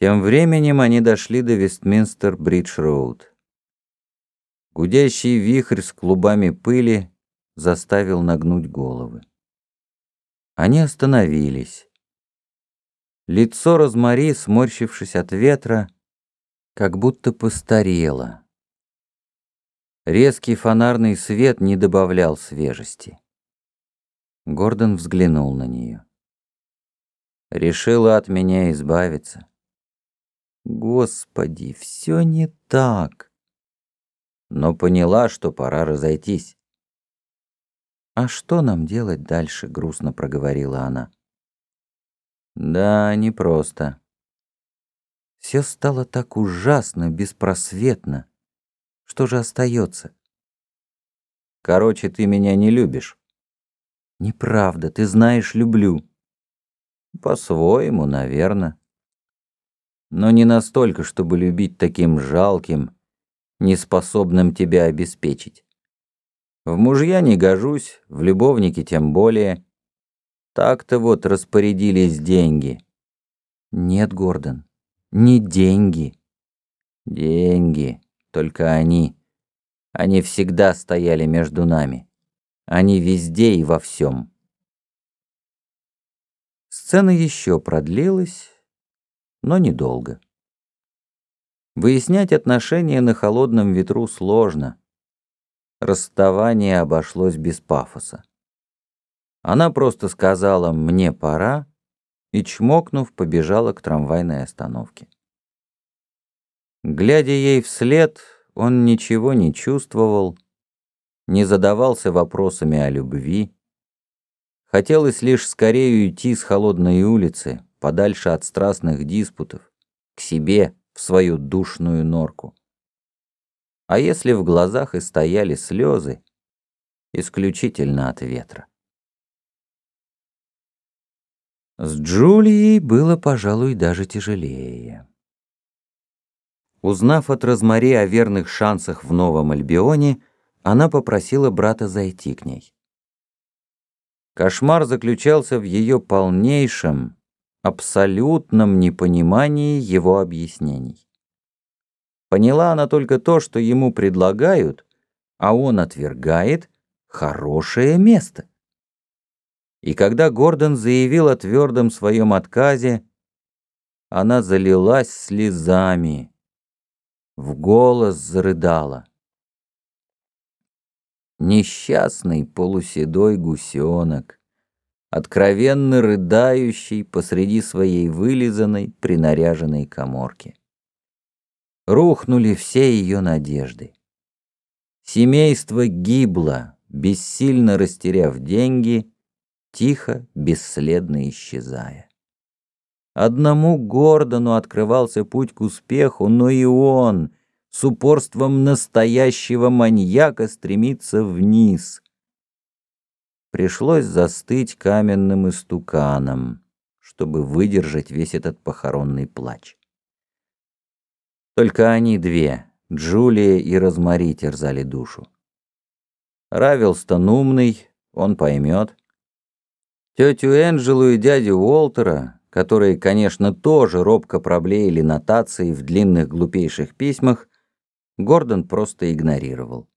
Тем временем они дошли до Вестминстер-Бридж-Роуд. Гудящий вихрь с клубами пыли заставил нагнуть головы. Они остановились. Лицо Розмари, сморщившись от ветра, как будто постарело. Резкий фонарный свет не добавлял свежести. Гордон взглянул на нее. Решила от меня избавиться. Господи, все не так. Но поняла, что пора разойтись. «А что нам делать дальше?» — грустно проговорила она. «Да, непросто. Все стало так ужасно, беспросветно. Что же остается? Короче, ты меня не любишь. Неправда, ты знаешь, люблю. По-своему, наверное. Но не настолько, чтобы любить таким жалким, неспособным тебя обеспечить. В мужья не гожусь, в любовники тем более. Так-то вот распорядились деньги. Нет, Гордон, не деньги. Деньги, только они. Они всегда стояли между нами. Они везде и во всем. Сцена еще продлилась, но недолго. Выяснять отношения на холодном ветру сложно. Расставание обошлось без пафоса. Она просто сказала «мне пора» и, чмокнув, побежала к трамвайной остановке. Глядя ей вслед, он ничего не чувствовал, не задавался вопросами о любви. Хотелось лишь скорее уйти с холодной улицы, подальше от страстных диспутов, к себе, в свою душную норку. А если в глазах и стояли слезы, исключительно от ветра. С Джулией было, пожалуй, даже тяжелее. Узнав от Розмари о верных шансах в Новом Альбионе, она попросила брата зайти к ней. Кошмар заключался в ее полнейшем, абсолютном непонимании его объяснений. Поняла она только то, что ему предлагают, а он отвергает хорошее место. И когда Гордон заявил о твердом своем отказе, она залилась слезами, в голос зарыдала. Несчастный полуседой гусенок, откровенно рыдающий посреди своей вылизанной, принаряженной коморки. Рухнули все ее надежды. Семейство гибло, бессильно растеряв деньги, тихо, бесследно исчезая. Одному Гордону открывался путь к успеху, но и он с упорством настоящего маньяка стремится вниз. Пришлось застыть каменным истуканом, чтобы выдержать весь этот похоронный плач. Только они две, Джулия и Розмари, терзали душу. Равилстон умный, он поймет. Тетю Энджелу и дядю Уолтера которые, конечно, тоже робко проблеяли нотации в длинных глупейших письмах, Гордон просто игнорировал.